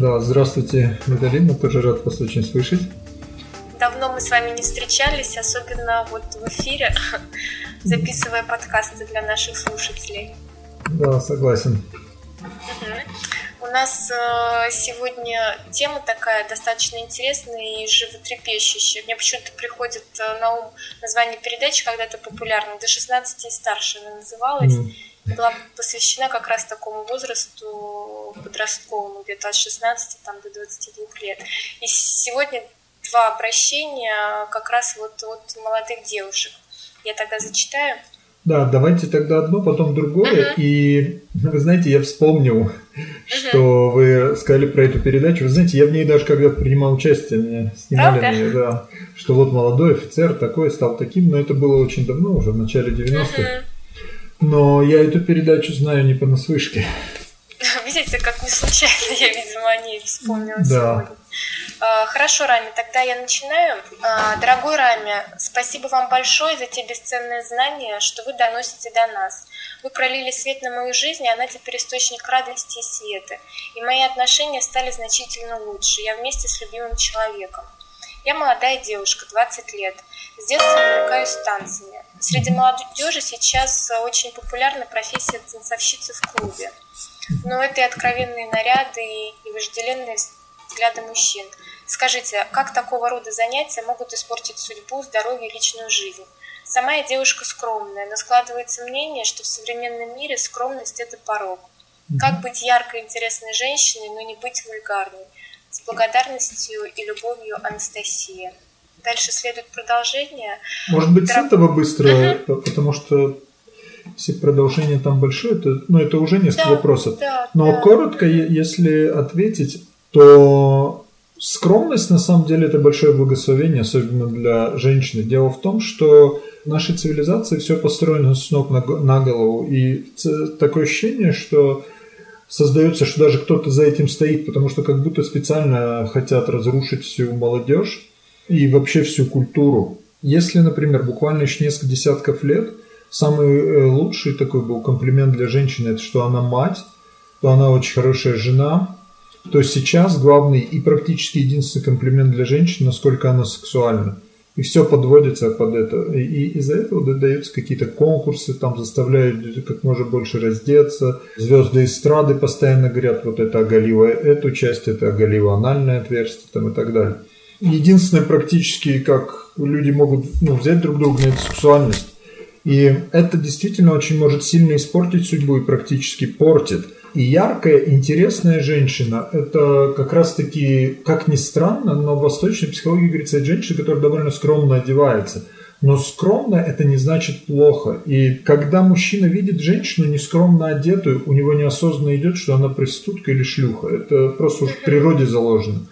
Да, здравствуйте, Наталья, тоже рад вас очень слышать. Давно мы с вами не встречались, особенно вот в эфире, записывая подкасты для наших слушателей. Да, согласен. У нас э, сегодня тема такая достаточно интересная и животрепещущая. Мне почему-то приходит э, на ум название передачи, когда-то популярно, до 16 и старше она называлась. Mm была посвящена как раз такому возрасту подростковому, где-то от 16 там, до 22 лет. И сегодня два обращения как раз вот от молодых девушек. Я тогда зачитаю. Да, давайте тогда одно, потом другое. Uh-huh. И вы знаете, я вспомнил, uh-huh. что вы сказали про эту передачу. Вы знаете, я в ней даже когда принимал участие, меня снимали Правда? меня, да, что вот молодой офицер такой стал таким, но это было очень давно, уже в начале 90-х. Uh-huh. Но я эту передачу знаю не понаслышке. Видите, как не случайно я, видимо, о ней вспомнила да. сегодня. А, хорошо, Рами, тогда я начинаю. А, дорогой Рами, спасибо вам большое за те бесценные знания, что вы доносите до нас. Вы пролили свет на мою жизнь, и она теперь источник радости и света. И мои отношения стали значительно лучше. Я вместе с любимым человеком. Я молодая девушка, 20 лет. С детства увлекаюсь танцами. Среди молодежи сейчас очень популярна профессия танцовщицы в клубе. Но это и откровенные наряды, и вожделенные взгляды мужчин. Скажите, как такого рода занятия могут испортить судьбу, здоровье и личную жизнь? Сама я девушка скромная, но складывается мнение, что в современном мире скромность – это порог. Как быть яркой, интересной женщиной, но не быть вульгарной? С благодарностью и любовью Анастасия. Дальше следует продолжение. Может быть, Дорог... с этого быстро, потому что если продолжение там большое, то ну, это уже несколько да, вопросов. Да, Но да. коротко, если ответить, то скромность на самом деле это большое благословение, особенно для женщины. Дело в том, что в нашей цивилизации все построено с ног на, на голову, и такое ощущение, что создается, что даже кто-то за этим стоит, потому что как будто специально хотят разрушить всю молодежь и вообще всю культуру. Если, например, буквально еще несколько десятков лет самый э, лучший такой был комплимент для женщины, это что она мать, что она очень хорошая жена, то сейчас главный и практически единственный комплимент для женщины, насколько она сексуальна. И все подводится под это. И из-за этого даются какие-то конкурсы, там заставляют как можно больше раздеться. Звезды эстрады постоянно говорят, вот это оголило эту часть, это оголило анальное отверстие там, и так далее единственное практически, как люди могут ну, взять друг друга эту сексуальность. И это действительно очень может сильно испортить судьбу и практически портит. И яркая, интересная женщина – это как раз-таки, как ни странно, но в восточной психологии говорится, это женщина, которая довольно скромно одевается. Но скромно это не значит плохо. И когда мужчина видит женщину нескромно одетую, у него неосознанно идет, что она проститутка или шлюха. Это просто уж в природе заложено.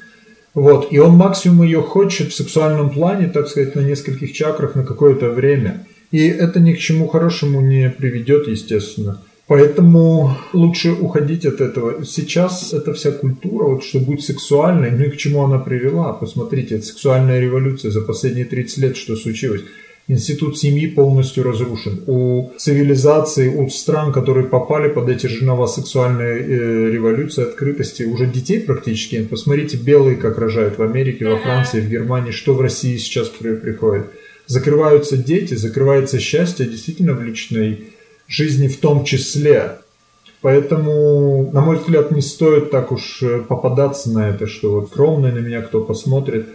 Вот, и он максимум ее хочет в сексуальном плане, так сказать, на нескольких чакрах на какое-то время. И это ни к чему хорошему не приведет, естественно. Поэтому лучше уходить от этого. Сейчас эта вся культура, вот что будет сексуальной, ну и к чему она привела. Посмотрите, это сексуальная революция за последние 30 лет, что случилось. Институт семьи полностью разрушен. У цивилизации, у стран, которые попали под эти же новосексуальные э, революции, открытости, уже детей практически Посмотрите, белые как рожают в Америке, во Франции, в Германии, что в России сейчас приходит. Закрываются дети, закрывается счастье действительно в личной жизни в том числе. Поэтому, на мой взгляд, не стоит так уж э, попадаться на это, что вот скромный на меня кто посмотрит.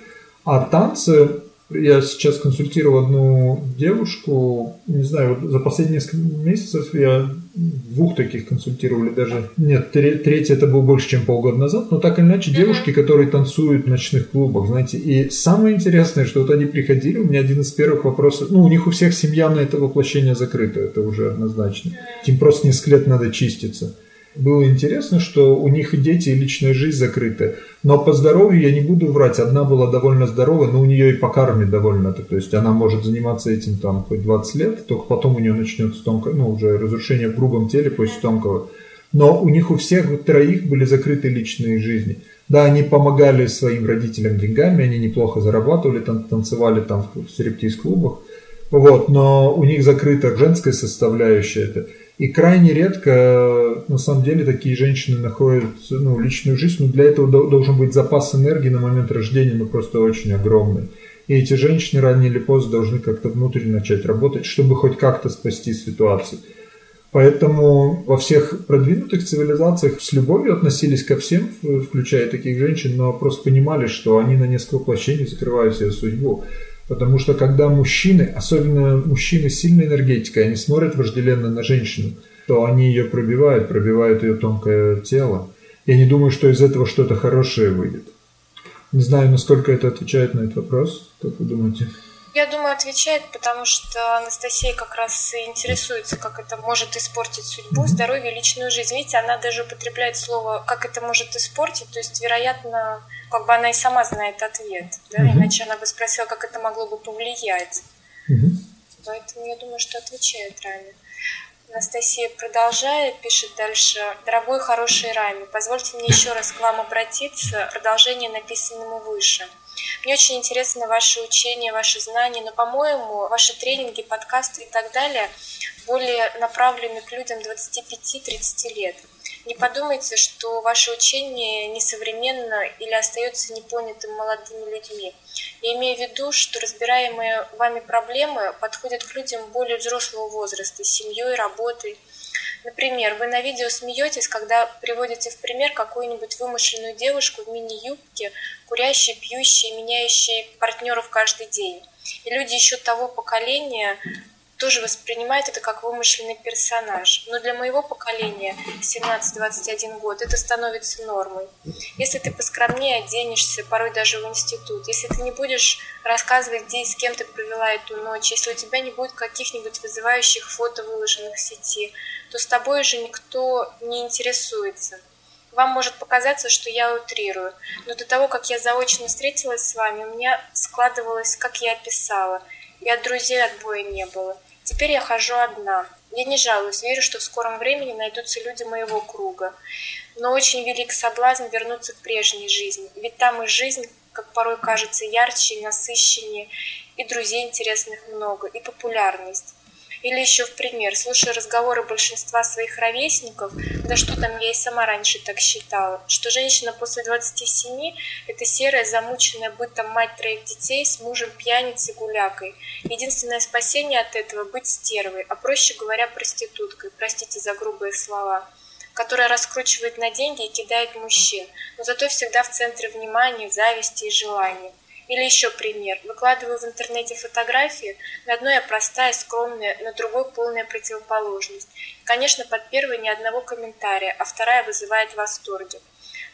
А танцы, я сейчас консультировал одну девушку, не знаю, за последние несколько месяцев я двух таких консультировали даже. Нет, третий это был больше, чем полгода назад, но так или иначе девушки, которые танцуют в ночных клубах, знаете. И самое интересное, что вот они приходили, у меня один из первых вопросов, ну, у них у всех семья на это воплощение закрыта, это уже однозначно. Им просто несколько лет надо чиститься было интересно, что у них и дети, и личная жизнь закрыты. Но по здоровью я не буду врать. Одна была довольно здоровая, но у нее и по карме довольно. То есть она может заниматься этим там хоть 20 лет, только потом у нее начнется тонкое, ну, уже разрушение в грубом теле после тонкого. Но у них у всех троих были закрыты личные жизни. Да, они помогали своим родителям деньгами, они неплохо зарабатывали, там, танцевали там в стриптиз-клубах. Вот, но у них закрыта женская составляющая. Это. И крайне редко, на самом деле, такие женщины находят ну, личную жизнь, но для этого должен быть запас энергии на момент рождения, ну, просто очень огромный. И эти женщины рано или поздно должны как-то внутренне начать работать, чтобы хоть как-то спасти ситуацию. Поэтому во всех продвинутых цивилизациях с любовью относились ко всем, включая таких женщин, но просто понимали, что они на несколько воплощений закрывают себе судьбу. Потому что когда мужчины, особенно мужчины с сильной энергетикой, они смотрят вожделенно на женщину, то они ее пробивают, пробивают ее тонкое тело. Я не думаю, что из этого что-то хорошее выйдет. Не знаю, насколько это отвечает на этот вопрос. Как вы думаете? Я думаю, отвечает, потому что Анастасия как раз и интересуется, как это может испортить судьбу, здоровье, личную жизнь. Видите, она даже употребляет слово «как это может испортить», то есть, вероятно, как бы она и сама знает ответ, да? иначе она бы спросила, как это могло бы повлиять. Поэтому я думаю, что отвечает Раме. Анастасия продолжает, пишет дальше. Дорогой хороший Рами, позвольте мне еще раз к вам обратиться. Продолжение написанному выше. Мне очень интересно ваше учение, ваши знания, но, по-моему, ваши тренинги, подкасты и так далее более направлены к людям 25-30 лет. Не подумайте, что ваше учение несовременно или остается непонятым молодыми людьми. Я имею в виду, что разбираемые вами проблемы подходят к людям более взрослого возраста, с семьей, работой, Например, вы на видео смеетесь, когда приводите в пример какую-нибудь вымышленную девушку в мини-юбке, курящей, пьющей, меняющей партнеров каждый день. И люди еще того поколения тоже воспринимают это как вымышленный персонаж. Но для моего поколения, 17-21 год, это становится нормой. Если ты поскромнее оденешься, порой даже в институт, если ты не будешь рассказывать, где и с кем ты провела эту ночь, если у тебя не будет каких-нибудь вызывающих фото, выложенных в сети, то с тобой же никто не интересуется. Вам может показаться, что я утрирую, но до того, как я заочно встретилась с вами, у меня складывалось, как я описала, и от друзей отбоя не было. Теперь я хожу одна. Я не жалуюсь, верю, что в скором времени найдутся люди моего круга. Но очень велик соблазн вернуться к прежней жизни, ведь там и жизнь, как порой кажется, ярче и насыщеннее, и друзей интересных много, и популярность. Или еще в пример, слушая разговоры большинства своих ровесников, да что там, я и сама раньше так считала, что женщина после 27 – это серая, замученная бытом мать троих детей с мужем пьяницей гулякой. Единственное спасение от этого – быть стервой, а проще говоря, проституткой, простите за грубые слова которая раскручивает на деньги и кидает мужчин, но зато всегда в центре внимания, зависти и желания. Или еще пример. Выкладываю в интернете фотографии, на одной я простая, скромная, на другой полная противоположность. конечно, под первой ни одного комментария, а вторая вызывает восторги.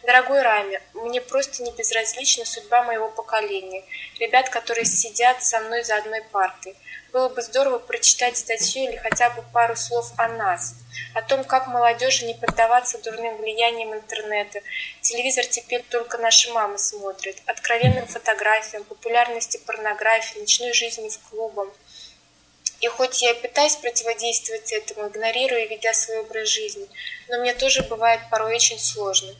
Дорогой Рами, мне просто не безразлична судьба моего поколения, ребят, которые сидят со мной за одной партой. Было бы здорово прочитать статью или хотя бы пару слов о нас, о том, как молодежи не поддаваться дурным влияниям интернета. Телевизор теперь только наши мамы смотрят. Откровенным фотографиям, популярности порнографии, ночной жизни в клубах. И хоть я пытаюсь противодействовать этому, игнорируя и ведя свой образ жизни, но мне тоже бывает порой очень сложно.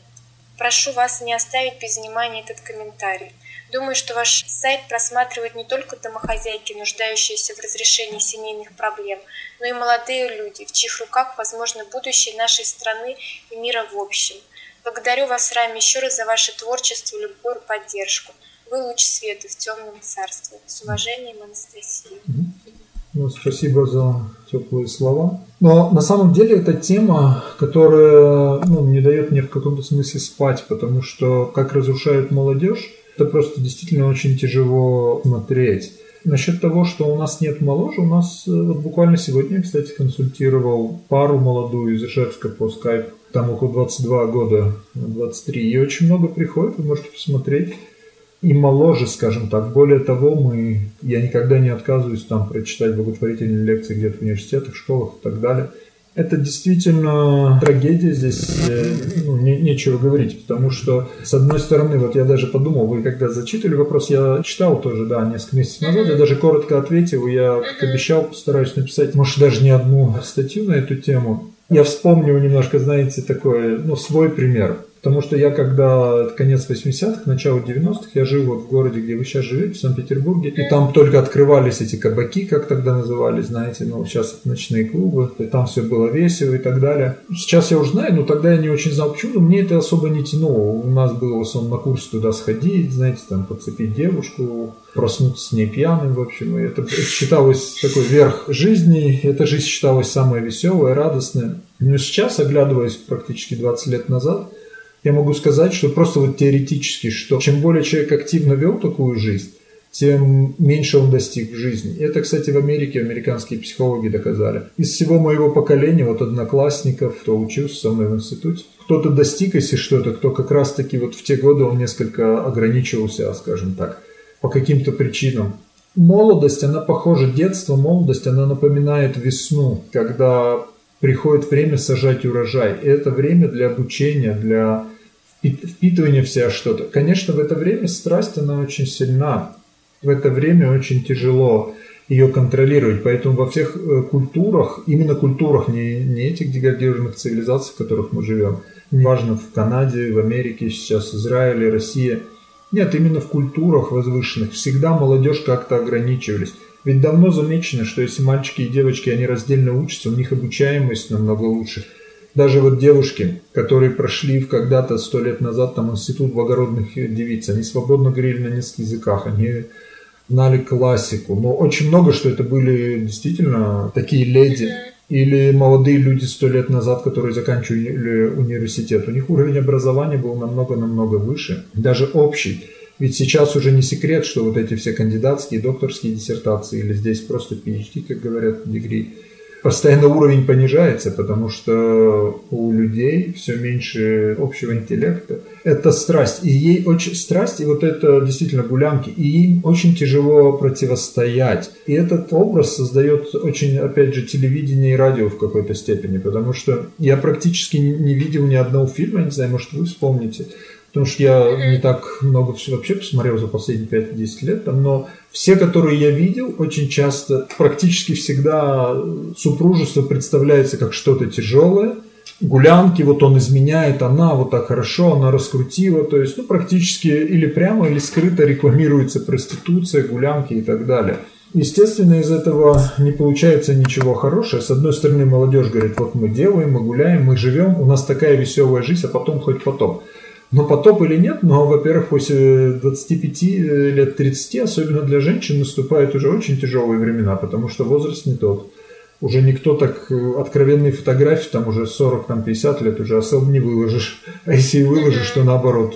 Прошу вас не оставить без внимания этот комментарий. Думаю, что ваш сайт просматривает не только домохозяйки, нуждающиеся в разрешении семейных проблем, но и молодые люди, в чьих руках возможно будущее нашей страны и мира в общем. Благодарю вас, Рами, еще раз за ваше творчество, любую поддержку. Вы луч света в темном царстве. С уважением, Анастасия. Ну, спасибо за теплые слова. Но на самом деле это тема, которая ну, не дает мне в каком-то смысле спать, потому что как разрушают молодежь, это просто действительно очень тяжело смотреть. Насчет того, что у нас нет моложе, у нас э, вот буквально сегодня, кстати, консультировал пару молодую из Ижевска по скайпу. Там около 22 года, 23. И очень много приходит, вы можете посмотреть и моложе, скажем так. Более того, мы, я никогда не отказываюсь там прочитать благотворительные лекции где-то в университетах, школах и так далее. Это действительно трагедия здесь, э, ну, не, нечего говорить, потому что, с одной стороны, вот я даже подумал, вы когда зачитывали вопрос, я читал тоже, да, несколько месяцев назад, я даже коротко ответил, я, как обещал, постараюсь написать, может, даже не одну статью на эту тему. Я вспомнил немножко, знаете, такой, ну, свой пример. Потому что я когда, конец 80-х, начало 90-х, я жил вот в городе, где вы сейчас живете, в Санкт-Петербурге, и там только открывались эти кабаки, как тогда назывались, знаете, ну, сейчас это ночные клубы, и там все было весело и так далее. Сейчас я уже знаю, но тогда я не очень знал, почему, но мне это особо не тянуло. У нас было в основном на курсе туда сходить, знаете, там, подцепить девушку, проснуться с ней пьяным, в общем, и это считалось такой верх жизни, эта жизнь считалась самая веселая, радостная. Но сейчас, оглядываясь практически 20 лет назад, я могу сказать, что просто вот теоретически, что чем более человек активно вел такую жизнь, тем меньше он достиг в жизни. Это, кстати, в Америке американские психологи доказали. Из всего моего поколения, вот одноклассников, кто учился со мной в институте, кто-то достиг, если что-то, кто как раз-таки вот в те годы он несколько ограничивался, скажем так, по каким-то причинам. Молодость, она похожа, детство, молодость, она напоминает весну, когда приходит время сажать урожай. И это время для обучения, для впитывания в себя что-то. Конечно, в это время страсть, она очень сильна. В это время очень тяжело ее контролировать. Поэтому во всех э, культурах, именно культурах, не, не этих деградированных цивилизаций, в которых мы живем, неважно в Канаде, в Америке сейчас, Израиле, России, нет, именно в культурах возвышенных всегда молодежь как-то ограничивались. Ведь давно замечено, что если мальчики и девочки, они раздельно учатся, у них обучаемость намного лучше. Даже вот девушки, которые прошли когда-то сто лет назад там институт благородных девиц, они свободно говорили на нескольких языках, они знали классику, но очень много, что это были действительно такие леди или молодые люди сто лет назад, которые заканчивали университет. У них уровень образования был намного-намного выше, даже общий. Ведь сейчас уже не секрет, что вот эти все кандидатские, докторские диссертации или здесь просто PhD, как говорят, дегри, постоянно уровень понижается, потому что у людей все меньше общего интеллекта. Это страсть. И ей очень страсть, и вот это действительно гулянки, и им очень тяжело противостоять. И этот образ создает очень, опять же, телевидение и радио в какой-то степени, потому что я практически не видел ни одного фильма, не знаю, может вы вспомните, потому что я не так много всего вообще посмотрел за последние 5-10 лет, но все, которые я видел, очень часто, практически всегда супружество представляется как что-то тяжелое, гулянки, вот он изменяет, она вот так хорошо, она раскрутила, то есть, ну, практически или прямо, или скрыто рекламируется проституция, гулянки и так далее. Естественно, из этого не получается ничего хорошего. С одной стороны, молодежь говорит, вот мы делаем, мы гуляем, мы живем, у нас такая веселая жизнь, а потом хоть потом. Но потоп или нет, но, во-первых, после 25 э, лет 30, особенно для женщин, наступают уже очень тяжелые времена, потому что возраст не тот. Уже никто так э, откровенные фотографии, там уже 40-50 лет уже особо не выложишь. А если и выложишь, то наоборот,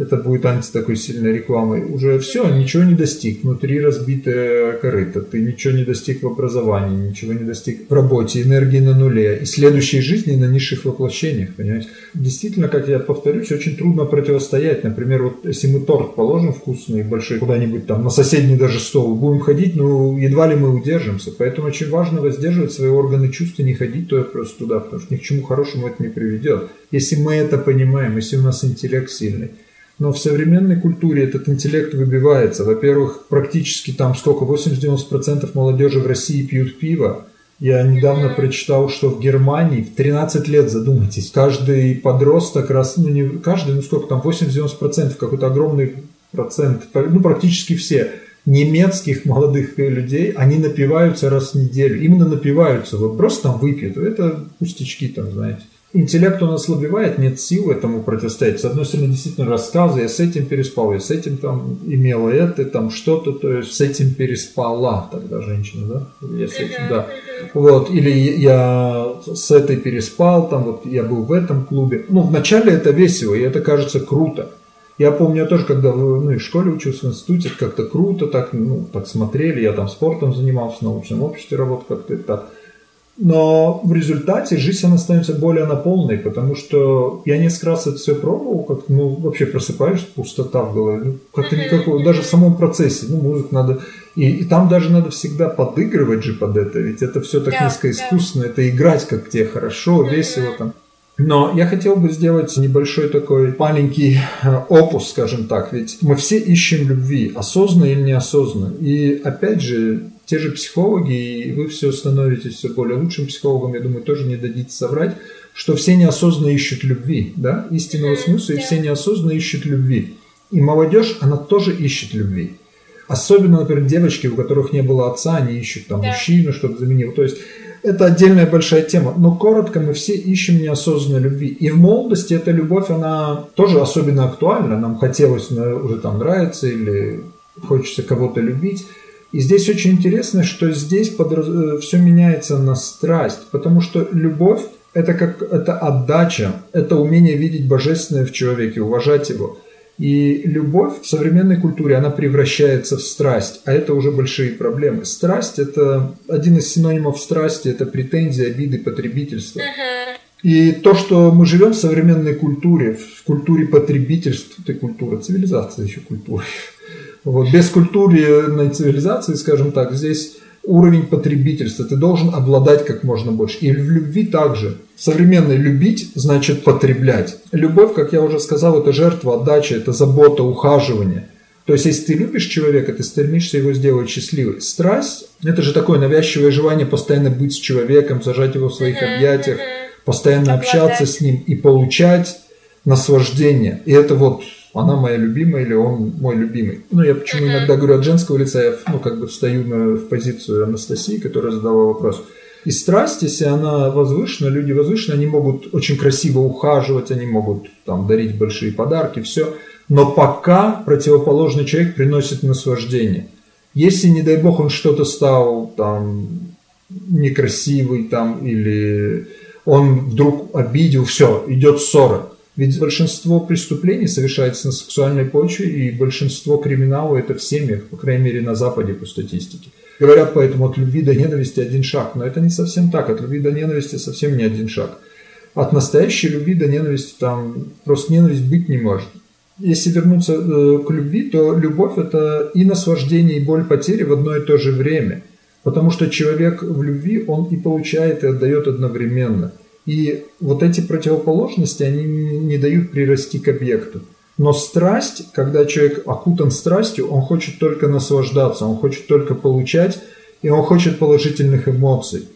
это будет анти такой сильной рекламой. Уже все, ничего не достиг. Внутри разбитая корыто. Ты ничего не достиг в образовании, ничего не достиг в работе, энергии на нуле. И следующей жизни на низших воплощениях, понимаете? Действительно, как я повторюсь, очень трудно противостоять. Например, вот если мы торт положим вкусный, большой, куда-нибудь там, на соседний даже стол, будем ходить, ну, едва ли мы удержимся. Поэтому очень важно воздерживать свои органы чувств и не ходить то просто туда, потому что ни к чему хорошему это не приведет. Если мы это понимаем, если у нас интеллект сильный, но в современной культуре этот интеллект выбивается. Во-первых, практически там сколько, 80-90% молодежи в России пьют пиво. Я недавно прочитал, что в Германии в 13 лет, задумайтесь, каждый подросток, раз, ну не каждый, ну сколько там, 80-90%, какой-то огромный процент, ну практически все немецких молодых людей, они напиваются раз в неделю. Именно напиваются, вот просто там выпьют. Это пустячки там, знаете интеллект он ослабевает, нет сил этому противостоять. С одной стороны, действительно, рассказы, я с этим переспал, я с этим там имела это, там что-то, то есть с этим переспала тогда женщина, да? Я с этим, да. Вот, или я с этой переспал, там вот я был в этом клубе. Ну, вначале это весело, и это кажется круто. Я помню, я тоже, когда в, ну, в школе учился в институте, как-то круто, так, ну, так смотрели, я там спортом занимался, в научном обществе работал как-то так. Но в результате жизнь она становится более наполненной, потому что я несколько раз это все пробовал, как ну вообще просыпаешься, пустота в голове, ну, как-то никакого, даже в самом процессе, ну музыку надо, и, и там даже надо всегда подыгрывать же под это, ведь это все так да, низко искусственно, да. это играть как тебе хорошо, весело там. Но я хотел бы сделать небольшой такой маленький э, опус, скажем так, ведь мы все ищем любви, осознанно или неосознанно. И опять же, те же психологи, и вы все становитесь все более лучшим психологом, я думаю, тоже не дадите соврать, что все неосознанно ищут любви, да, истинного смысла, и все неосознанно ищут любви. И молодежь, она тоже ищет любви. Особенно, например, девочки, у которых не было отца, они ищут там мужчину, чтобы заменил. То есть это отдельная большая тема. Но коротко, мы все ищем неосознанной любви. И в молодости эта любовь, она тоже особенно актуальна. Нам хотелось, уже там нравится или хочется кого-то любить. И здесь очень интересно, что здесь подраз... Э, все меняется на страсть, потому что любовь это как это отдача, это умение видеть божественное в человеке, уважать его. И любовь в современной культуре, она превращается в страсть, а это уже большие проблемы. Страсть – это один из синонимов страсти, это претензии, обиды, потребительства. И то, что мы живем в современной культуре, в культуре потребительства, это культура, цивилизация еще культура. Вот, без культурной цивилизации, скажем так, здесь уровень потребительства. Ты должен обладать как можно больше. И в любви также. Современный любить значит потреблять. Любовь, как я уже сказал, это жертва, отдача, это забота, ухаживание. То есть, если ты любишь человека, ты стремишься его сделать счастливым. Страсть – это же такое навязчивое желание постоянно быть с человеком, зажать его в своих объятиях, постоянно общаться с ним и получать наслаждение. И это вот она моя любимая или он мой любимый. Ну, я почему иногда говорю от женского лица, я ну, как бы встаю на, в позицию Анастасии, которая задала вопрос. И страсть, если она возвышена, люди возвышены, они могут очень красиво ухаживать, они могут там дарить большие подарки, все. Но пока противоположный человек приносит наслаждение. Если, не дай бог, он что-то стал там некрасивый там или он вдруг обидел, все, идет ссора. Ведь большинство преступлений совершается на сексуальной почве, и большинство криминала это в семьях, по крайней мере на Западе по статистике. Говорят поэтому от любви до ненависти один шаг, но это не совсем так, от любви до ненависти совсем не один шаг. От настоящей любви до ненависти там просто ненависть быть не может. Если вернуться э, к любви, то любовь это и наслаждение, и боль потери в одно и то же время. Потому что человек в любви, он и получает, и отдает одновременно. И вот эти противоположности, они не дают прирасти к объекту. Но страсть, когда человек окутан страстью, он хочет только наслаждаться, он хочет только получать, и он хочет положительных эмоций.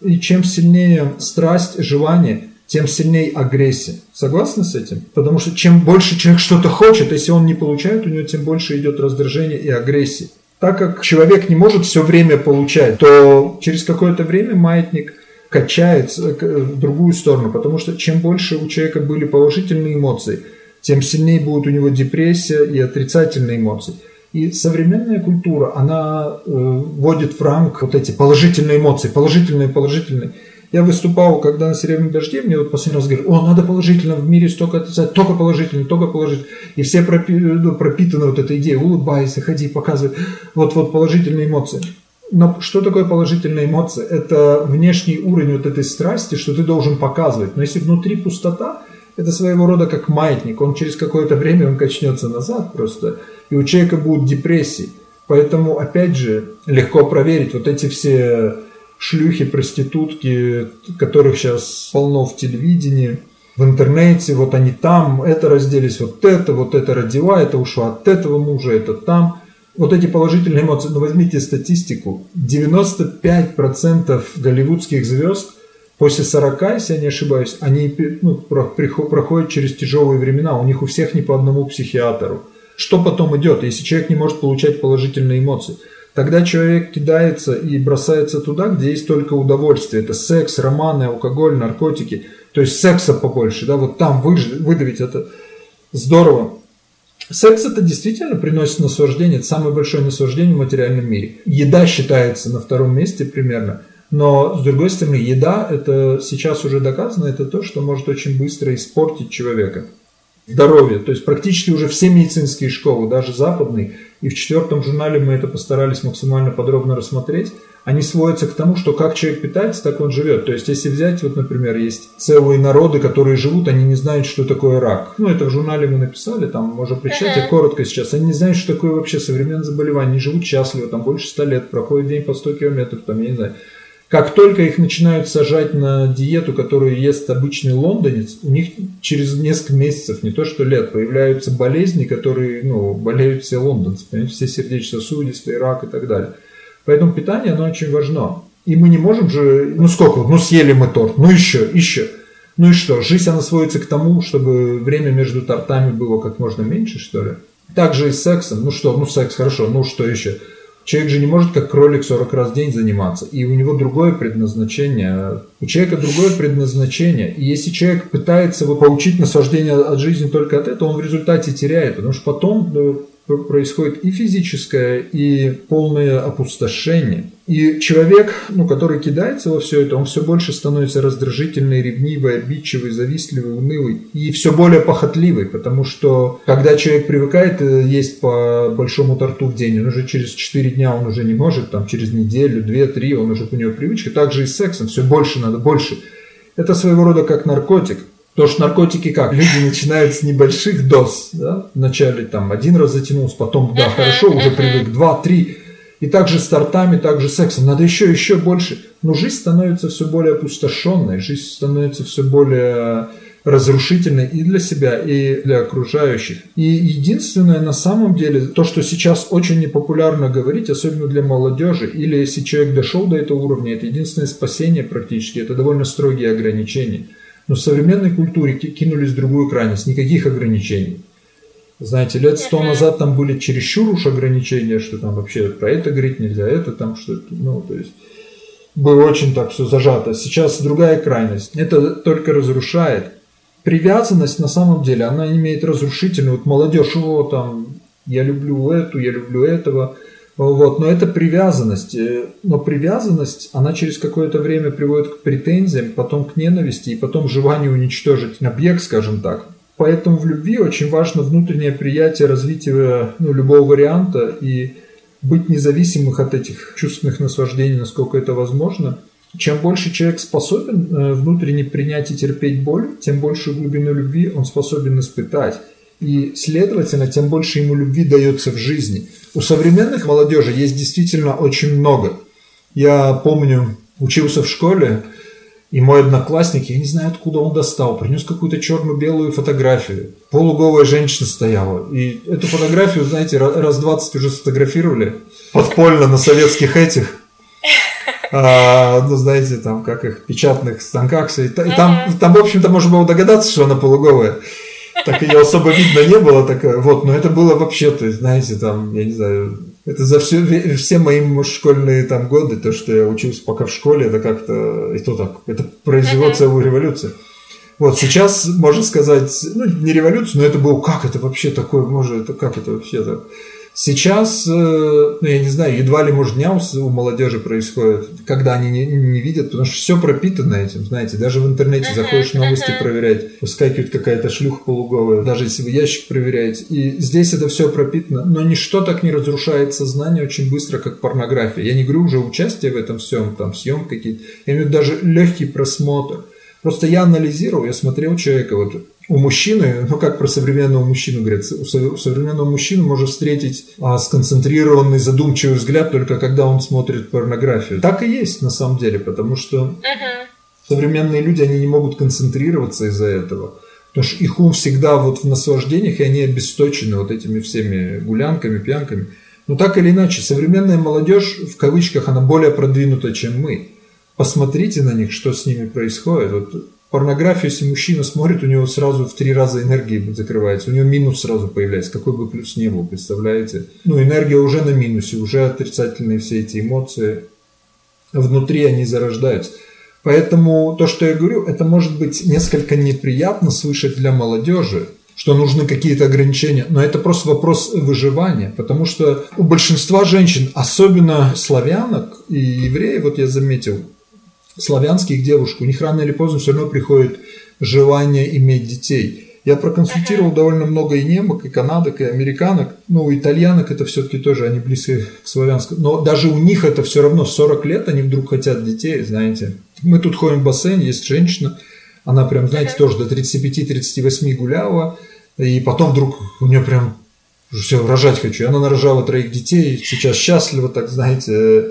И чем сильнее страсть, желание, тем сильнее агрессия. Согласны с этим? Потому что чем больше человек что-то хочет, если он не получает, у него тем больше идет раздражение и агрессия. Так как человек не может все время получать, то через какое-то время маятник – качает в другую сторону, потому что чем больше у человека были положительные эмоции, тем сильнее будет у него депрессия и отрицательные эмоции. И современная культура, она э, вводит в рамк вот эти положительные эмоции, положительные, положительные. Я выступал, когда на «Серебряном дожде», мне вот последний раз говорят, о, надо положительно, в мире столько отрицательно, только положительно, только положительно. И все пропи, пропитаны вот этой идеей, улыбайся, ходи, показывай, вот-вот положительные эмоции. Но что такое положительная эмоция? Это внешний уровень вот этой страсти, что ты должен показывать. Но если внутри пустота, это своего рода как маятник. Он через какое-то время он качнется назад просто, и у человека будут депрессии. Поэтому, опять же, легко проверить вот эти все шлюхи, проститутки, которых сейчас полно в телевидении, в интернете, вот они там, это разделись, вот это, вот это родила, это ушла от этого мужа, это там – вот эти положительные эмоции, ну возьмите статистику, 95% голливудских звезд после 40, если я не ошибаюсь, они ну, проходят через тяжелые времена, у них у всех не по одному психиатру. Что потом идет, если человек не может получать положительные эмоции? Тогда человек кидается и бросается туда, где есть только удовольствие. Это секс, романы, алкоголь, наркотики. То есть секса побольше, да, вот там выдавить это здорово. Секс это действительно приносит наслаждение, это самое большое наслаждение в материальном мире. Еда считается на втором месте примерно, но с другой стороны, еда это сейчас уже доказано, это то, что может очень быстро испортить человека. Здоровье, то есть практически уже все медицинские школы, даже западные, и в четвертом журнале мы это постарались максимально подробно рассмотреть, они сводятся к тому, что как человек питается, так он живет. То есть, если взять, вот, например, есть целые народы, которые живут, они не знают, что такое рак. Ну, это в журнале мы написали, там можно прочитать, я коротко сейчас. Они не знают, что такое вообще современное заболевание, они живут счастливо, там больше ста лет, проходит день по 100 километров, там, я не знаю. Как только их начинают сажать на диету, которую ест обычный лондонец, у них через несколько месяцев, не то что лет, появляются болезни, которые, ну, болеют все лондонцы, все сердечно-сосудистые, рак и так далее. Поэтому питание, оно очень важно. И мы не можем же, ну сколько, ну съели мы торт, ну еще, еще. Ну и что, жизнь, она сводится к тому, чтобы время между тортами было как можно меньше, что ли? Также и с сексом. Ну что, ну секс, хорошо, ну что еще? Человек же не может как кролик 40 раз в день заниматься. И у него другое предназначение. У человека другое предназначение. И если человек пытается получить наслаждение от жизни только от этого, он в результате теряет. Потому что потом э, происходит и физическое, и полное опустошение. И человек, ну, который кидается во все это, он все больше становится раздражительный, ревнивый, обидчивый, завистливый, унылый и все более похотливый, потому что когда человек привыкает э, есть по большому торту в день, он уже через 4 дня он уже не может, там через неделю, 2-3 он уже у него привычка. Также и с сексом, все больше надо, больше. Это своего рода как наркотик. Потому что наркотики как? Люди начинают с небольших доз. Да? Вначале там один раз затянулся, потом, да, хорошо, уже привык, два, три. И также с тортами, также сексом. Надо еще, еще больше. Но жизнь становится все более опустошенной, жизнь становится все более разрушительной и для себя, и для окружающих. И единственное на самом деле, то, что сейчас очень непопулярно говорить, особенно для молодежи, или если человек дошел до этого уровня, это единственное спасение практически, это довольно строгие ограничения. Но в современной культуре кинулись в другую крайность, никаких ограничений. Знаете, лет сто назад там были чересчур уж ограничения, что там вообще про это говорить нельзя, это там что-то, ну, то есть было очень так все зажато. Сейчас другая крайность. Это только разрушает. Привязанность на самом деле, она имеет разрушительную. Вот молодежь, о, там, я люблю эту, я люблю этого. Вот, но это привязанность. Э, но привязанность, она через какое-то время приводит к претензиям, потом к ненависти и потом желанию уничтожить объект, скажем так. Поэтому в любви очень важно внутреннее приятие развития ну, любого варианта и быть независимых от этих чувственных наслаждений, насколько это возможно. Чем больше человек способен э, внутренне принять и терпеть боль, тем большую глубину любви он способен испытать. И, следовательно, тем больше ему любви дается в жизни. У современных молодежи есть действительно очень много. Я помню, учился в школе, и мой одноклассник, я не знаю, откуда он достал, принес какую-то черно-белую фотографию. Полуголая женщина стояла. И эту фотографию, знаете, раз 20 уже сфотографировали подпольно на советских этих. А, ну, знаете, там, как их, печатных станках. И там, там, в общем-то, можно было догадаться, что она полуголая так ее особо видно не было, так, вот, но это было вообще, то есть, знаете, там, я не знаю, это за все, все мои школьные там годы, то, что я учился пока в школе, это как-то, и то так, это произвело целую революцию. Вот, сейчас, можно сказать, ну, не революцию, но это было, как это вообще такое, может, это как это вообще так. Сейчас, э, ну, я не знаю, едва ли, может, дня у молодежи происходит, когда они не, не видят, потому что все пропитано этим, знаете, даже в интернете заходишь новости проверять, выскакивает какая-то шлюха полуголая, даже если вы ящик проверяете. И здесь это все пропитано, но ничто так не разрушает сознание очень быстро, как порнография. Я не говорю уже участие в этом всем, там, съем какие-то, я имею в виду даже легкий просмотр. Просто я анализировал, я смотрел человека, вот у мужчины, ну как про современного мужчину говорят, у современного мужчины можно встретить а, сконцентрированный, задумчивый взгляд только когда он смотрит порнографию. Так и есть на самом деле, потому что uh-huh. современные люди, они не могут концентрироваться из-за этого. Потому что их ум всегда вот в наслаждениях, и они обесточены вот этими всеми гулянками, пьянками. Но так или иначе, современная молодежь, в кавычках, она более продвинута, чем мы. Посмотрите на них, что с ними происходит. Вот порнографию, если мужчина смотрит, у него сразу в три раза энергии закрывается, у него минус сразу появляется, какой бы плюс не был, представляете? Ну, энергия уже на минусе, уже отрицательные все эти эмоции, внутри они зарождаются. Поэтому то, что я говорю, это может быть несколько неприятно слышать для молодежи, что нужны какие-то ограничения, но это просто вопрос выживания, потому что у большинства женщин, особенно славянок и евреев, вот я заметил, славянских девушек, у них рано или поздно все равно приходит желание иметь детей. Я проконсультировал довольно много и немок, и канадок, и американок. Ну, итальянок это все-таки тоже, они близки к славянскому. Но даже у них это все равно 40 лет, они вдруг хотят детей, знаете. Мы тут ходим в бассейн, есть женщина, она прям, знаете, тоже до 35-38 гуляла, и потом вдруг у нее прям все, рожать хочу. И она нарожала троих детей, сейчас счастлива, так знаете.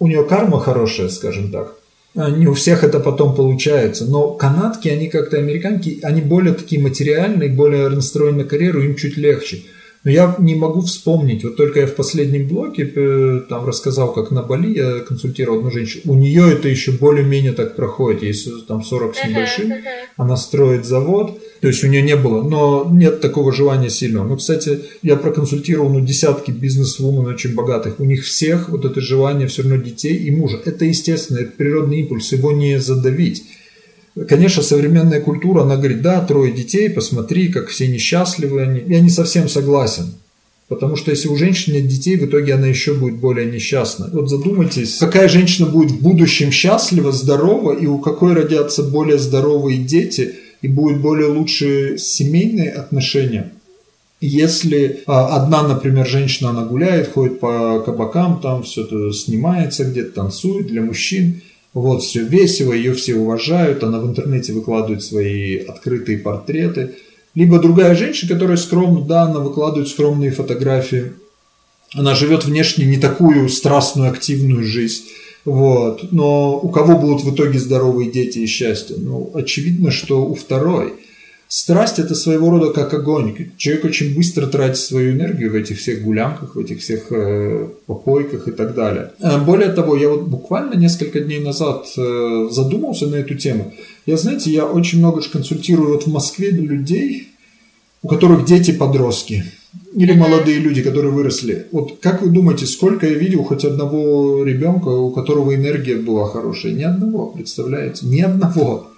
У нее карма хорошая, скажем так. А, не у всех это потом получается, но канадки, они как-то американки, они более такие материальные, более настроены на карьеру, им чуть легче. Но я не могу вспомнить, вот только я в последнем блоке э, там рассказал, как на Бали я консультировал одну женщину. У нее это еще более-менее так проходит, если там 40 с небольшим, она строит завод, то есть у нее не было, но нет такого желания сильного. Ну, кстати, я проконсультировал ну, десятки бизнес-вумен очень богатых. У них всех вот это желание все равно детей и мужа. Это естественно, это природный импульс, его не задавить. Конечно, современная культура, она говорит, да, трое детей, посмотри, как все несчастливы. Они. Я не совсем согласен. Потому что если у женщины нет детей, в итоге она еще будет более несчастна. Вот задумайтесь, какая женщина будет в будущем счастлива, здорова, и у какой родятся более здоровые дети, и будут более лучшие семейные отношения. Если а, одна, например, женщина, она гуляет, ходит по кабакам, там все это снимается где-то, танцует для мужчин, вот, все весело, ее все уважают, она в интернете выкладывает свои открытые портреты. Либо другая женщина, которая скромно, да, она выкладывает скромные фотографии. Она живет внешне не такую страстную, активную жизнь. Вот. Но у кого будут в итоге здоровые дети и счастье? Ну, очевидно, что у второй – Страсть – это своего рода как огонь. Человек очень быстро тратит свою энергию в этих всех гулянках, в этих всех э, попойках и так далее. Э, более того, я вот буквально несколько дней назад э, задумался на эту тему. Я, знаете, я очень много консультирую вот в Москве людей, у которых дети-подростки или молодые люди, которые выросли. Вот как вы думаете, сколько я видел хоть одного ребенка, у которого энергия была хорошая? Ни одного, представляете? Ни одного.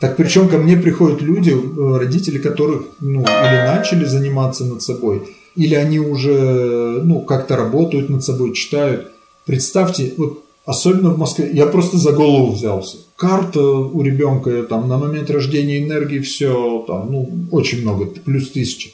Так причем ко мне приходят люди, э, родители которых ну, или начали заниматься над собой, или они уже ну, как-то работают над собой, читают. Представьте, вот особенно в Москве, я просто за голову взялся. Карта у ребенка там на момент рождения энергии все там, ну, очень много, плюс тысячи.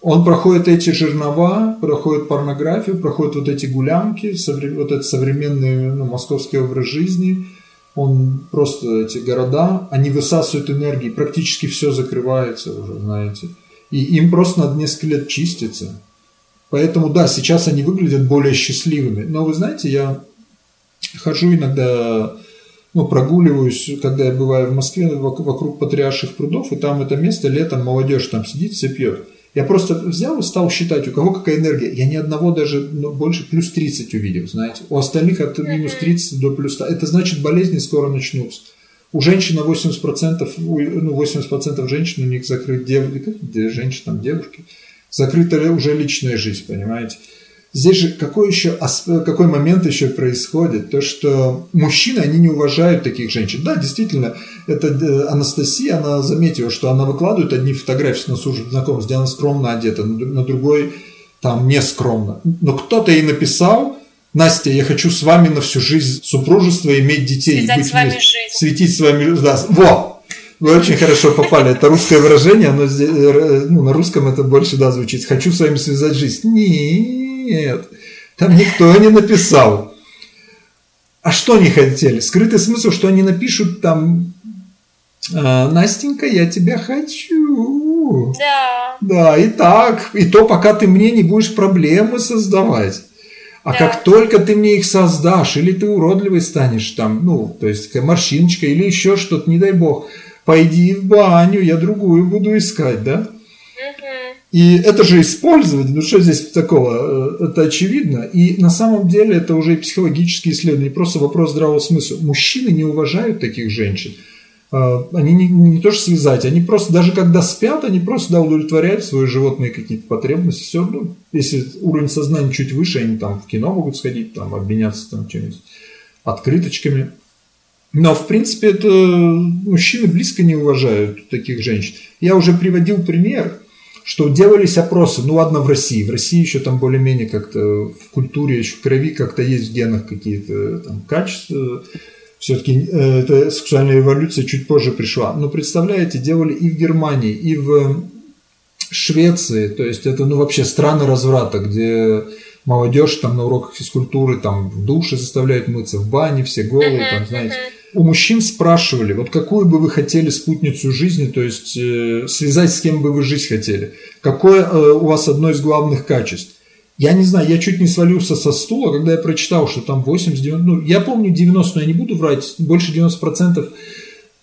Он проходит эти жернова, проходит порнографию, проходит вот эти гулянки, вот этот современный ну, московский образ жизни – он просто эти города, они высасывают энергии, практически все закрывается уже, знаете. И им просто надо несколько лет чиститься. Поэтому, да, сейчас они выглядят более счастливыми. Но вы знаете, я хожу иногда, ну, прогуливаюсь, когда я бываю в Москве, вокруг Патриарших прудов, и там это место, летом молодежь там сидит, все пьет. Я просто взял и стал считать, у кого какая энергия. Я ни одного даже ну, больше плюс 30 увидел, знаете. У остальных от минус 30 до плюс 100. Это значит, болезни скоро начнутся. У женщин на 80%, ну, 80% женщин у них закрыт, дев, женщин, там, девушки, закрыта уже личная жизнь, понимаете. Здесь же какой еще какой момент еще происходит? То, что мужчины, они не уважают таких женщин. Да, действительно, это э, Анастасия, она заметила, что она выкладывает одни фотографии на службе знакомств, где она скромно одета, на другой там не скромно. Но кто-то ей написал, Настя, я хочу с вами на всю жизнь супружества иметь детей. Быть с вами жизнь. Светить с вами жизнь. Да. Во! Вы очень хорошо попали. Это русское выражение, оно здесь, э, ну, на русском это больше да, звучит. Хочу с вами связать жизнь. Нет нет, там никто не написал. А что они хотели? Скрытый смысл, что они напишут там «А, Настенька, я тебя хочу. Да. Да, и так. И то, пока ты мне не будешь проблемы создавать. А да. как только ты мне их создашь, или ты уродливый станешь там, ну, то есть морщиночка или еще что-то, не дай бог, пойди в баню, я другую буду искать, да? И это же использовать, ну что здесь такого, э, это очевидно. И на самом деле это уже и психологические исследования, просто вопрос здравого смысла. Мужчины не уважают таких женщин. А, они не, не то что связать, они просто, даже когда спят, они просто да, удовлетворяют свои животные какие-то потребности. Все, ну, если уровень сознания чуть выше, они там в кино могут сходить, там обменяться там чем-нибудь, открыточками. Но, в принципе, это мужчины близко не уважают таких женщин. Я уже приводил пример – что делались опросы, ну ладно в России, в России еще там более-менее как-то в культуре, еще в крови как-то есть в генах какие-то там качества, все-таки э, эта сексуальная эволюция чуть позже пришла. Но представляете, делали и в Германии, и в Швеции, то есть это ну вообще страны разврата, где молодежь там на уроках физкультуры там в душе заставляют мыться, в бане все голые, там знаете у мужчин спрашивали, вот какую бы вы хотели спутницу жизни, то есть э, связать с кем бы вы жизнь хотели, какое э, у вас одно из главных качеств. Я не знаю, я чуть не свалился со стула, когда я прочитал, что там 80, 90, ну, я помню 90, но я не буду врать, больше 90%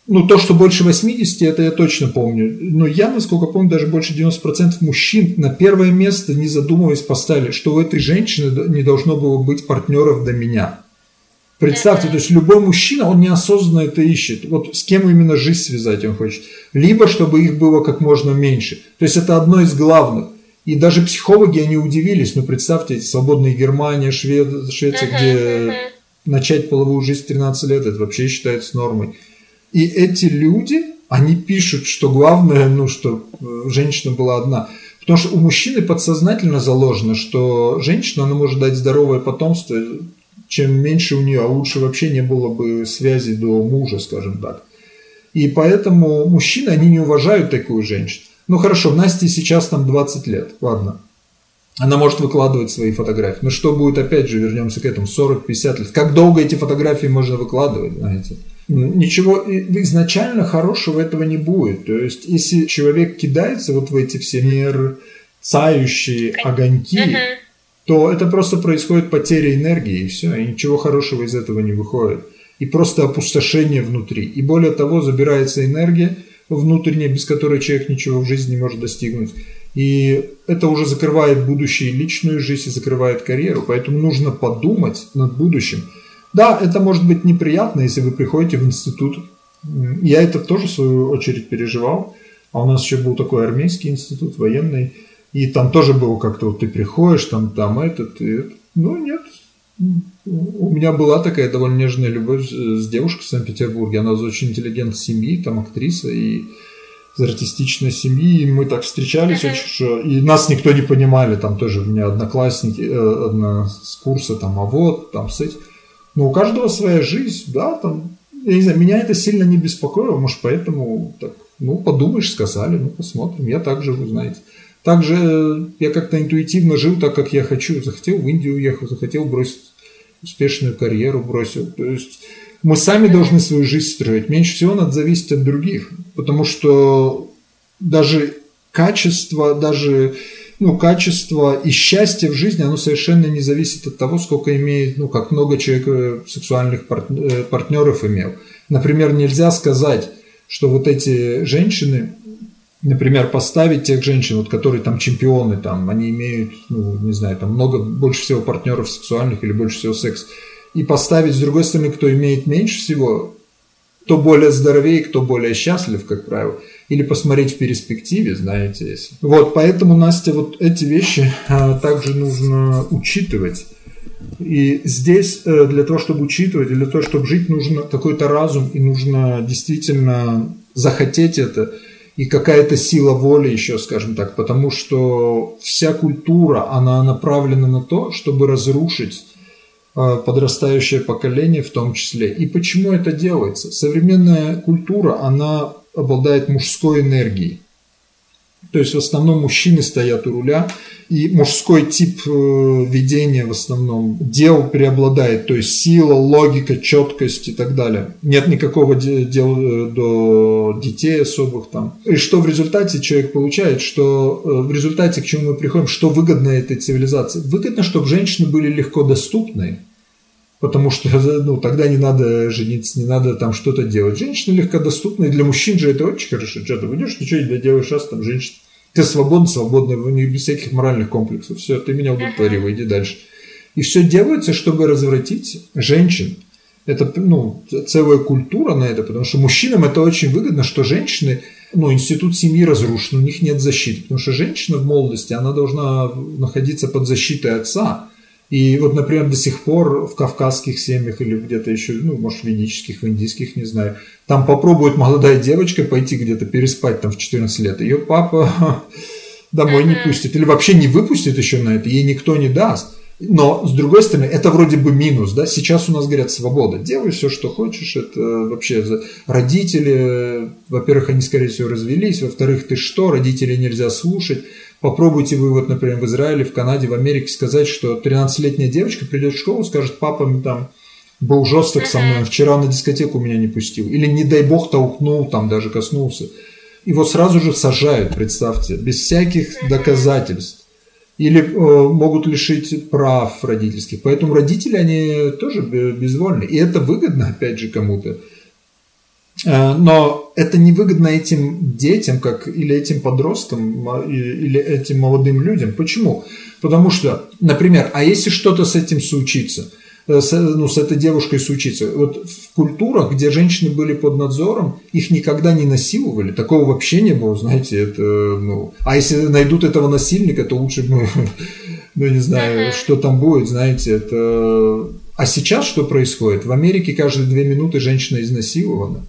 ну, то, что больше 80, это я точно помню. Но я, насколько помню, даже больше 90% мужчин на первое место, не задумываясь, поставили, что у этой женщины не должно было быть партнеров до меня. Представьте, то есть любой мужчина, он неосознанно это ищет. Вот с кем именно жизнь связать он хочет. Либо, чтобы их было как можно меньше. То есть это одно из главных. И даже психологи, они удивились. Ну, представьте, свободная Германия, Швед, Швеция, где начать половую жизнь в 13 лет, это вообще считается нормой. И эти люди, они пишут, что главное, ну, что э, женщина была одна. Потому что у мужчины подсознательно заложено, что женщина, она может дать здоровое потомство, чем меньше у нее, а лучше вообще не было бы связи до мужа, скажем так. И поэтому мужчины, они не уважают такую женщину. Ну хорошо, Насте сейчас там 20 лет, ладно. Она может выкладывать свои фотографии. Но что будет, опять же, вернемся к этому, 40-50 лет. Как долго эти фотографии можно выкладывать, знаете? Ничего изначально хорошего этого не будет. То есть, если человек кидается вот в эти все мерцающие огоньки, то это просто происходит потеря энергии, и все, и ничего хорошего из этого не выходит. И просто опустошение внутри. И более того, забирается энергия внутренняя, без которой человек ничего в жизни не может достигнуть. И это уже закрывает будущее личную жизнь и закрывает карьеру. Поэтому нужно подумать над будущим. Да, это может быть неприятно, если вы приходите в институт. Я это тоже в свою очередь переживал. А у нас еще был такой армейский институт, военный. И там тоже было как-то, вот ты приходишь, там, там этот, и это. Ну, нет. У меня была такая довольно нежная любовь с девушкой в Санкт-Петербурге. Она очень интеллигентной семьи, там актриса, и из артистичной семьи, и мы так встречались uh-huh. очень, что, и нас никто не понимали, там тоже у меня одноклассники, э, одна с курса, там, а вот, там, с этим. Но у каждого своя жизнь, да, там, я не знаю, меня это сильно не беспокоило, может, поэтому, так, ну, подумаешь, сказали, ну, посмотрим, я так живу, знаете. Также я как-то интуитивно жил так, как я хочу. Захотел в Индию уехать, захотел бросить успешную карьеру, бросил. То есть мы сами должны свою жизнь строить. Меньше всего надо зависеть от других. Потому что даже качество, даже ну, качество и счастье в жизни, оно совершенно не зависит от того, сколько имеет, ну, как много человек э, сексуальных э, партнеров имел. Например, нельзя сказать, что вот эти женщины, например, поставить тех женщин, вот, которые там чемпионы, там, они имеют, ну, не знаю, там много, больше всего партнеров сексуальных или больше всего секс, и поставить с другой стороны, кто имеет меньше всего, кто более здоровее, кто более счастлив, как правило, или посмотреть в перспективе, знаете, если. Вот, поэтому, Настя, вот эти вещи а, также нужно учитывать. И здесь э, для того, чтобы учитывать, для того, чтобы жить, нужно какой-то разум, и нужно действительно захотеть это – и какая-то сила воли еще, скажем так, потому что вся культура, она направлена на то, чтобы разрушить э, подрастающее поколение в том числе. И почему это делается? Современная культура, она обладает мужской энергией. То есть в основном мужчины стоят у руля, и мужской тип э, ведения в основном дел преобладает, то есть сила, логика, четкость и так далее. Нет никакого дела э, до детей особых там. И что в результате человек получает, что э, в результате к чему мы приходим, что выгодно этой цивилизации? Выгодно, чтобы женщины были легко доступны, потому что ну, тогда не надо жениться, не надо там что-то делать. Женщины легкодоступны, и для мужчин же это очень хорошо. Что ты выйдешь, ничего не делаешь, раз там женщина ты свободен, свободный, без всяких моральных комплексов. Все, ты меня удовлетворил, иди дальше. И все делается, чтобы развратить женщин. Это ну, целая культура на это, потому что мужчинам это очень выгодно, что женщины, ну, институт семьи разрушен, у них нет защиты. Потому что женщина в молодости, она должна находиться под защитой отца. И вот, например, до сих пор в кавказских семьях или где-то еще, ну, может, в ведических, в индийских, не знаю, там попробует молодая девочка пойти где-то переспать там в 14 лет. Ее папа домой не пустит или вообще не выпустит еще на это, ей никто не даст. Но, с другой стороны, это вроде бы минус, да, сейчас у нас говорят свобода, делай все, что хочешь, это вообще родители, во-первых, они, скорее всего, развелись, во-вторых, ты что, родителей нельзя слушать, Попробуйте вы, вот, например, в Израиле, в Канаде, в Америке сказать, что 13-летняя девочка придет в школу, скажет, папа там был жесток со мной, вчера на дискотеку меня не пустил. Или, не дай бог, толкнул, там даже коснулся. Его сразу же сажают, представьте, без всяких доказательств. Или э, могут лишить прав родительских. Поэтому родители, они тоже безвольны. И это выгодно, опять же, кому-то. Э, но это невыгодно этим детям, как или этим подросткам, или этим молодым людям. Почему? Потому что, например, а если что-то с этим случится, э, с, ну, с этой девушкой случится. Вот в культурах, где женщины были под надзором, их никогда не насиловали. Такого вообще не было, знаете, это, ну... А если найдут этого насильника, то лучше бы, ну, не знаю, что там будет, знаете, это... А сейчас что происходит? В Америке каждые две минуты женщина изнасилована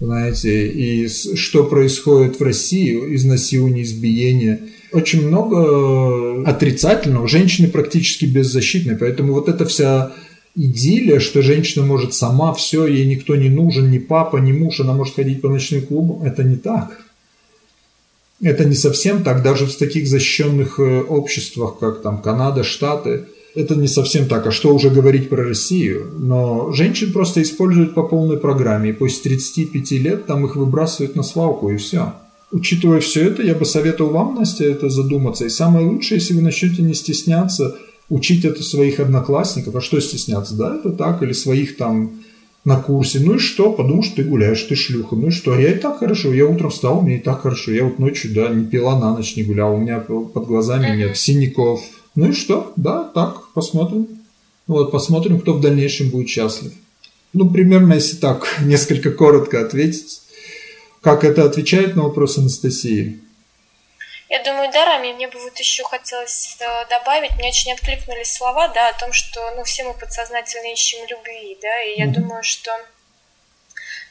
знаете, и что происходит в России, изнасилование, избиение. Очень много отрицательного. Женщины практически беззащитны, поэтому вот эта вся идиллия, что женщина может сама все, ей никто не нужен, ни папа, ни муж, она может ходить по ночным клубам, это не так. Это не совсем так, даже в таких защищенных э, обществах, как там Канада, Штаты – это не совсем так. А что уже говорить про Россию? Но женщин просто используют по полной программе. И после 35 лет там их выбрасывают на свалку, и все. Учитывая все это, я бы советовал вам, Настя, это задуматься. И самое лучшее, если вы начнете не стесняться, учить это своих одноклассников. А что стесняться? Да, это так. Или своих там на курсе. Ну и что? Потому что ты гуляешь, ты шлюха. Ну и что? Я и так хорошо. Я утром встал, мне и так хорошо. Я вот ночью, да, не пила на ночь, не гуляла. У меня под глазами нет синяков, ну и что? Да, так, посмотрим. Вот, посмотрим, кто в дальнейшем будет счастлив. Ну, примерно, если так, несколько коротко ответить. Как это отвечает на вопрос Анастасии? Я думаю, да, Рами, мне бы вот еще хотелось э, добавить, мне очень откликнулись слова, да, о том, что, ну, все мы подсознательно ищем любви, да, и я mm-hmm. думаю, что,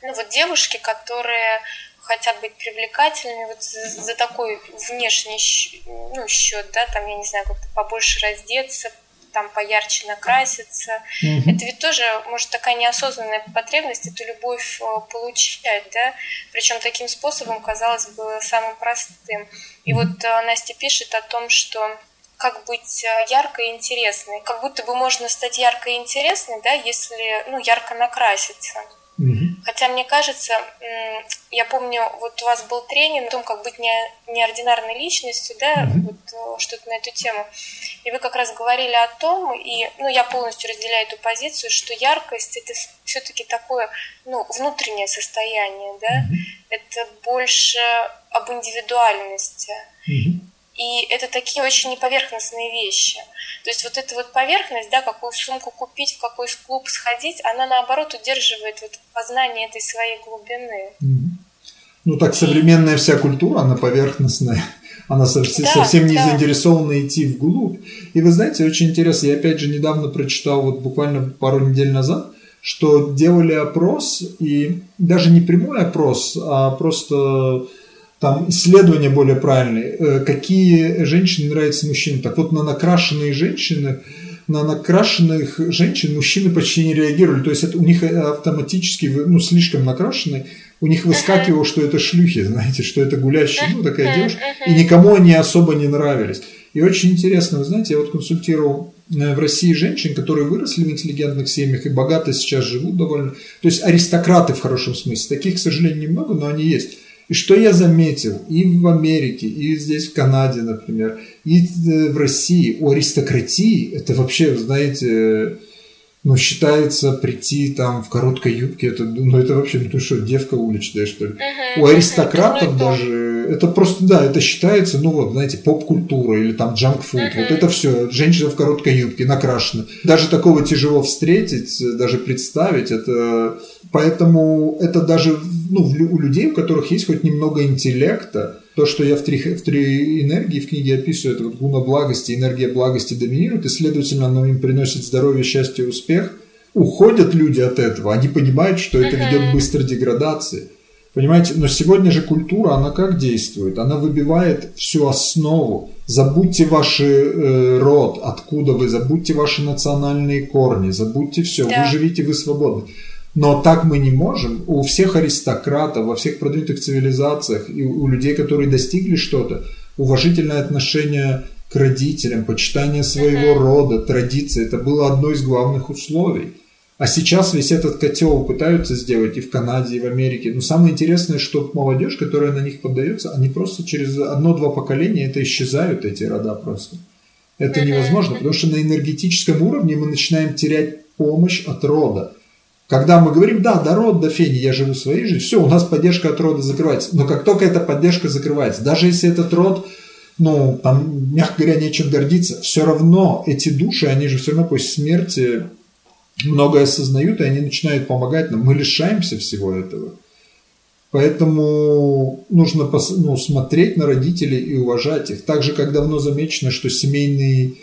ну, вот девушки, которые хотят быть привлекательными вот за, за такой внешний ну, счет, да, там, я не знаю, как-то побольше раздеться, там поярче накраситься. Mm-hmm. Это ведь тоже, может, такая неосознанная потребность, эту любовь э, получать, да, причем таким способом, казалось бы, самым простым. И вот э, Настя пишет о том, что как быть э, яркой и интересной. Как будто бы можно стать яркой и интересной, да, если, ну, ярко накраситься. Хотя мне кажется, я помню, вот у вас был тренинг о том, как быть не, неординарной личностью, да, mm-hmm. вот э, что-то на эту тему. И вы как раз говорили о том, и ну, я полностью разделяю эту позицию, что яркость это все-таки такое ну, внутреннее состояние, да, mm-hmm. это больше об индивидуальности. Mm-hmm. И это такие очень неповерхностные вещи. То есть вот эта вот поверхность, да, какую сумку купить, в какой клуб сходить, она наоборот удерживает вот познание этой своей глубины. Ну так современная вся культура, она поверхностная. Она совсем, да, совсем не да. заинтересована идти вглубь. И вы знаете, очень интересно, я опять же недавно прочитал, вот буквально пару недель назад, что делали опрос, и даже не прямой опрос, а просто там исследования более правильные, э, какие женщины нравятся мужчинам. Так вот, на накрашенные женщины, на накрашенных женщин мужчины почти не реагировали. То есть это у них автоматически, ну, слишком накрашенные, у них выскакивало, что это шлюхи, знаете, что это гулящие, ну, такая девушка, и никому они особо не нравились. И очень интересно, вы знаете, я вот консультировал э, в России женщин, которые выросли в интеллигентных семьях и богато сейчас живут довольно. То есть аристократы в хорошем смысле. Таких, к сожалению, немного, но они есть. И что я заметил и в Америке, и здесь в Канаде, например, и э, в России, у аристократии, это вообще, знаете, ну, считается прийти там в короткой юбке, это, ну, это вообще, ну, ты что, девка уличная, что ли? Uh-huh, у аристократов uh-huh. даже, это просто, да, это считается, ну, вот, знаете, поп-культура или там джанк-фуд, uh-huh. вот это все, женщина в короткой юбке, накрашена. Даже такого тяжело встретить, даже представить, это Поэтому это даже ну, у людей, у которых есть хоть немного интеллекта, то, что я в три, в три энергии в книге описываю, это вот гуна благости, энергия благости доминирует, и, следовательно, оно им приносит здоровье, счастье, успех. Уходят люди от этого, они понимают, что это ведет к быстрой деградации. Понимаете, но сегодня же культура, она как действует? Она выбивает всю основу. Забудьте ваш э, род, откуда вы, забудьте ваши национальные корни, забудьте все, да. вы живите, вы свободны. Но так мы не можем. У всех аристократов, во всех продвинутых цивилизациях и у людей, которые достигли что-то, уважительное отношение к родителям, почитание своего рода, традиции, это было одно из главных условий. А сейчас весь этот котел пытаются сделать и в Канаде, и в Америке. Но самое интересное, что молодежь, которая на них поддается, они просто через одно-два поколения это исчезают, эти рода просто. Это невозможно, потому что на энергетическом уровне мы начинаем терять помощь от рода. Когда мы говорим, да, да, род, да, фени, я живу своей жизнью, все, у нас поддержка от рода закрывается. Но как только эта поддержка закрывается, даже если этот род, ну, там, мягко говоря, нечем гордиться, все равно эти души, они же все равно после смерти многое осознают, и они начинают помогать нам. Мы лишаемся всего этого. Поэтому нужно ну, смотреть на родителей и уважать их. Так же, как давно замечено, что семейные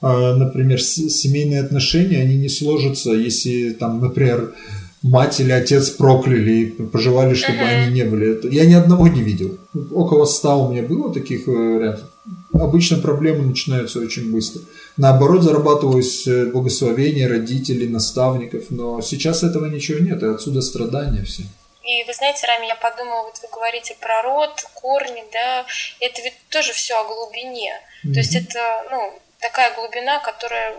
например, семейные отношения, они не сложатся, если там, например, мать или отец прокляли и пожелали, чтобы uh-huh. они не были. Я ни одного не видел. Около ста у меня было таких вариантов. Э, Обычно проблемы начинаются очень быстро. Наоборот, зарабатывалось э, благословение родителей, наставников, но сейчас этого ничего нет, и отсюда страдания все. И вы знаете, Рами, я подумала, вот вы говорите про род, корни, да, это ведь тоже все о глубине. Mm-hmm. То есть это, ну, такая глубина, которая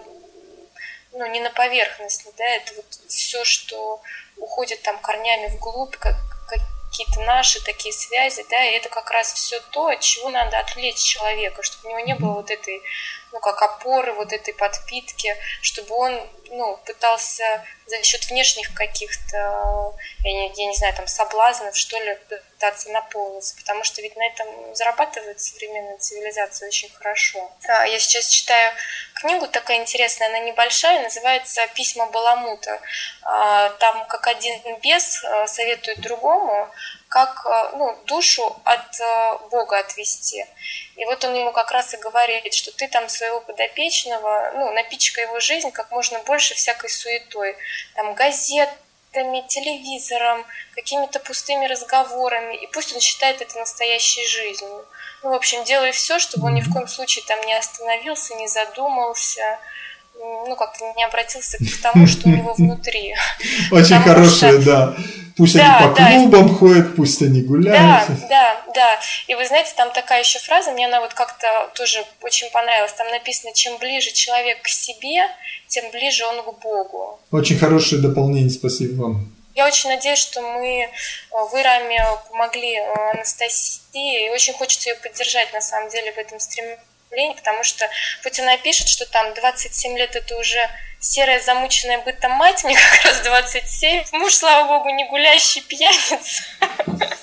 ну, не на поверхности, да, это вот все, что уходит там корнями вглубь, как какие-то наши такие связи, да, и это как раз все то, от чего надо отвлечь человека, чтобы у него не было вот этой, ну, как опоры, вот этой подпитки, чтобы он, ну, пытался за счет внешних каких-то, я не, я не знаю, там, соблазнов, что ли, пытаться наполниться, потому что ведь на этом зарабатывает современная цивилизация очень хорошо. А, я сейчас читаю книгу такая интересная, она небольшая, называется «Письма Баламута». А, там как один бес а, советует другому, как ну, душу от Бога отвести. И вот он ему как раз и говорит, что ты там своего подопечного, ну, напичкай его жизнь как можно больше всякой суетой. Там газетами, телевизором, какими-то пустыми разговорами. И пусть он считает это настоящей жизнью. Ну, в общем, делай все, чтобы он ни в коем случае там не остановился, не задумался, ну, как-то не обратился к тому, что у него внутри. Очень хорошее, да. Пусть да, они по да, клубам и... ходят, пусть они гуляют. Да, да, да. И вы знаете, там такая еще фраза, мне она вот как-то тоже очень понравилась. Там написано, чем ближе человек к себе, тем ближе он к Богу. Очень хорошее дополнение, спасибо вам. Я очень надеюсь, что мы, э, вы, Раме, помогли э, Анастасии, и очень хочется ее поддержать, на самом деле, в этом стремлении, потому что она пишет, что там 27 лет это уже серая замученная бытом мать, мне как раз 27. Муж, слава богу, не гулящий пьяница.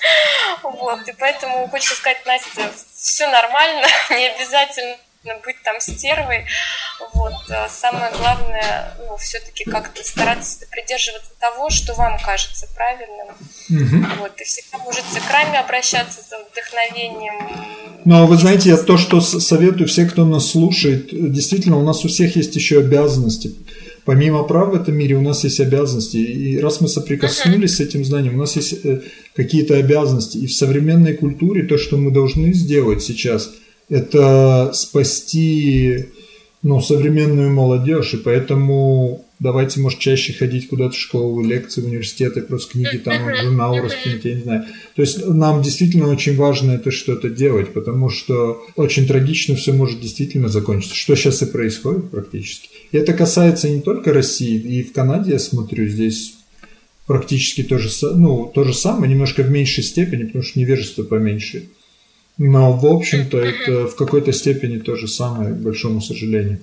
Вот, и поэтому хочется сказать, Настя, все нормально, не обязательно быть там стервой. Вот. А самое главное, ну, все-таки как-то стараться придерживаться того, что вам кажется правильным. Угу. Вот. И всегда можете к раме обращаться за вдохновением. Ну, а вы знаете, я то, что советую все, кто нас слушает, действительно, у нас у всех есть еще обязанности. Помимо прав в этом мире у нас есть обязанности. И раз мы соприкоснулись uh-huh. с этим знанием, у нас есть э, какие-то обязанности. И в современной культуре то, что мы должны сделать сейчас – это спасти ну, современную молодежь, и поэтому давайте, может, чаще ходить куда-то в школу, лекции, в университеты, просто книги, там, журнал раскинуть, я не знаю. То есть нам действительно очень важно это что-то делать, потому что очень трагично все может действительно закончиться, что сейчас и происходит практически. И это касается не только России, и в Канаде я смотрю, здесь практически то же, ну, то же самое, немножко в меньшей степени, потому что невежество поменьше. Но, в общем-то, это в какой-то степени то же самое, к большому сожалению.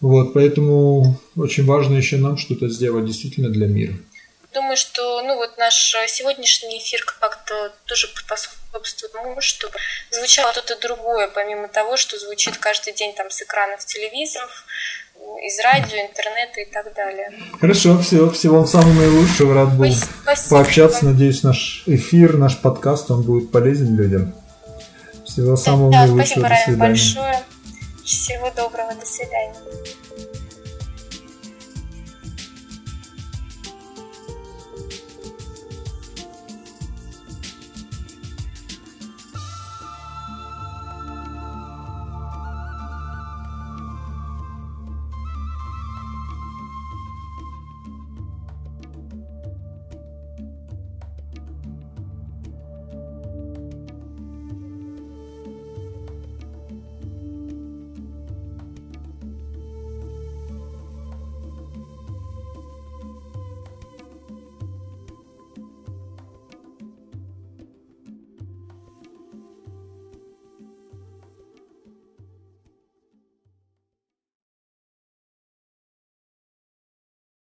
Вот, поэтому очень важно еще нам что-то сделать действительно для мира. Думаю, что ну вот наш сегодняшний эфир как-то тоже способствует тому, чтобы звучало что-то другое, помимо того, что звучит каждый день там с экранов телевизоров, из радио, интернета и так далее. Хорошо, всего, всего вам самого наилучшего. Рад был Спасибо. пообщаться. Надеюсь, наш эфир, наш подкаст, он будет полезен людям. Всего самого да, наилучшего. Спасибо, Райан, большое. Всего доброго. До свидания.